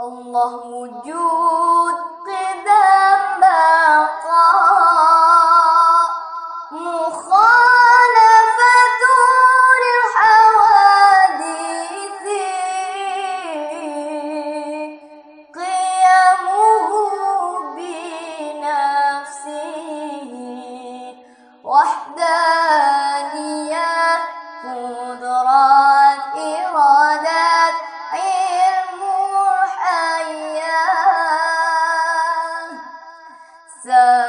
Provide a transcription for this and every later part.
الله وجود قدم بقاء مخالفة للحوادث قيمه بنفسه. وحدانية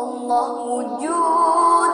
الله وجود